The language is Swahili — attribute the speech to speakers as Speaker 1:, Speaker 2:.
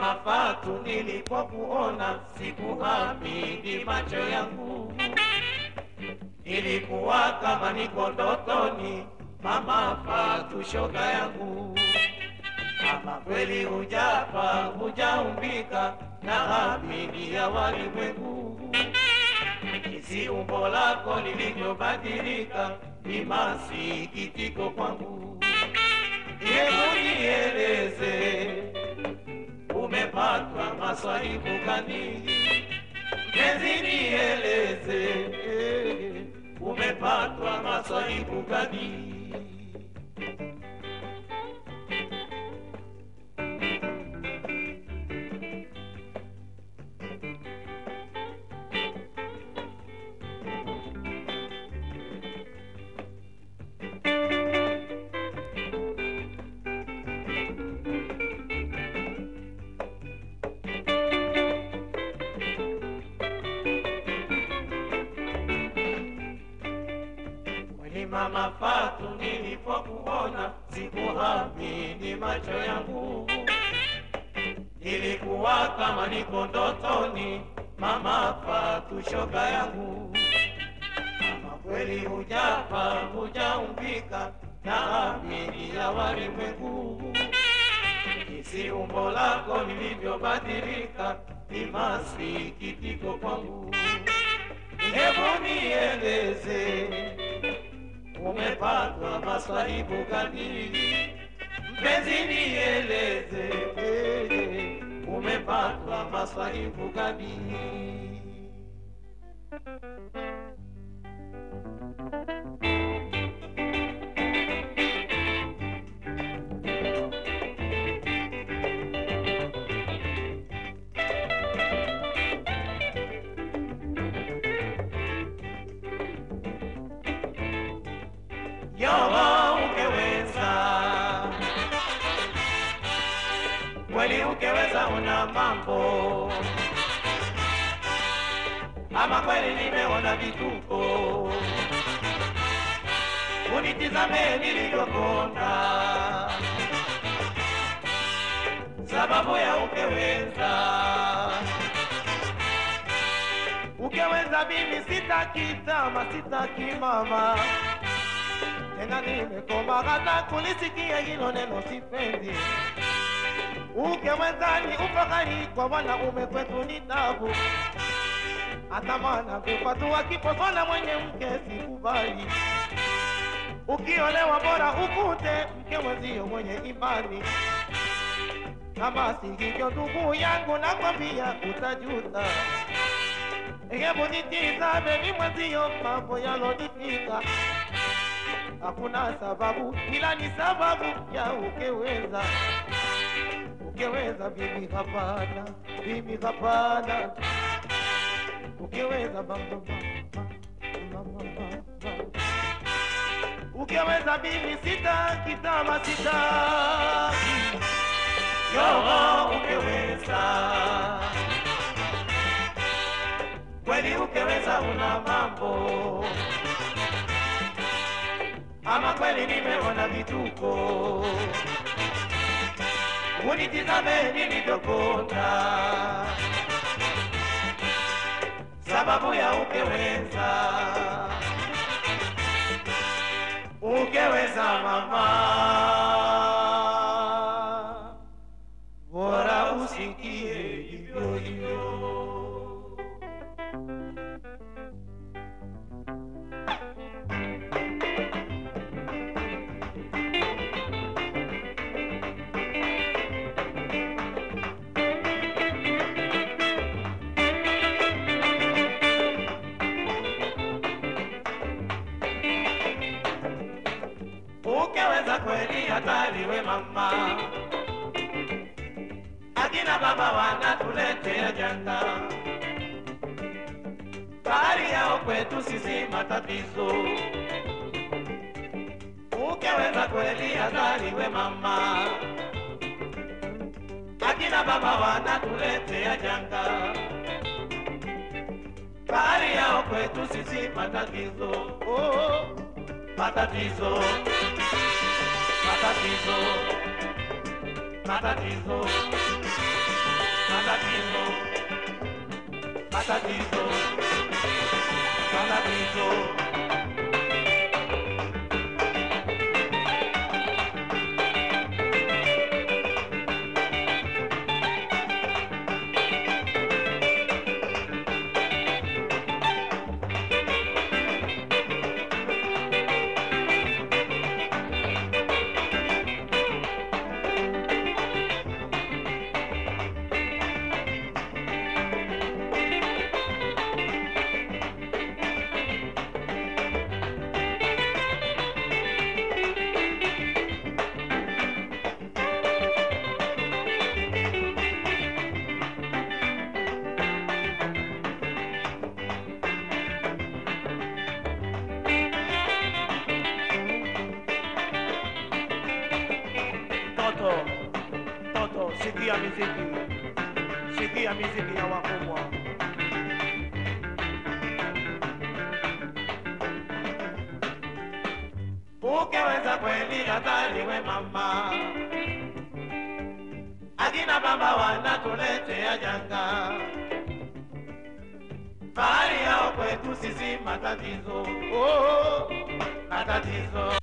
Speaker 1: mafatu nilipokuona sikuamini macho yangu, ilikuwa kama niko ndotoni. Mama Fatu shoga yangu, Kama kweli hujapa hujaumbika na amini ya walimwengu, jinsi umbo lako lilivyobadilika ni masikitiko kwangu. Maswaibu gani? Mpenzi nieleze eh, umepatwa maswaibu gani? Mama Fatu, nilipokuona sikuamini macho yangu, ilikuwa kama niko ndotoni. Mama Fatu shoga yangu, kama kweli hujapa hujaumbika na amini ya walimwengu, jinsi umbo lako lilivyobadilika ni masikitiko kwangu. Hebu nieleze umepatwa maswaibu gani? Mpenzi nieleze, umepatwa maswaibu gani? Una mambo ama kweli, nimeona vituko. Unitizame nilivyokonda, sababu ya ukeweza ukeweza, mimi sitaki tama, sitaki mama tena nimekoma hata kulisikia hilo neno sipendi. Ukewezani ufahari kwa wanaume kwetu ni tabu, hata maana kupatua kiposona mwenye mke sikubali. Ukiolewa bora ukute mke mwenzio mwenye imani, kama si ndugu yangu nakwambia utajuta. Hebu nitizame mimi mwenzio mambo yalonifika hakuna sababu ila ni sababu ya ukeweza. Ukeweza bibi, hapana bibi, hapana. Ukiweza mama, mama, mama. Ukeweza bibi, sitaki tama, sitaki yoho. ukiweza. kweli, ukiweza una mambo ama kweli nimeona vituko. Unitizame nilivyokonda, sababu ya ukeweza. Ukeweza mama, Ukeweza kweli hatari we mama, akina baba wanatuletea janga, bahari yao kwetu sisi matatizo. Ukeweza kweli hatari we mama, akina baba wanatuletea janga, bahari yao kwetu sisi matatizo. Oh, matatizo matatizo matatizo matatizo, matatizo, matatizo. Sikia miziki, sikia miziki ya wakubwa. Ukiweza kweli we mama, akina baba wanatuletea janga, fahari yao kwetu sisi matatizo, oh, matatizo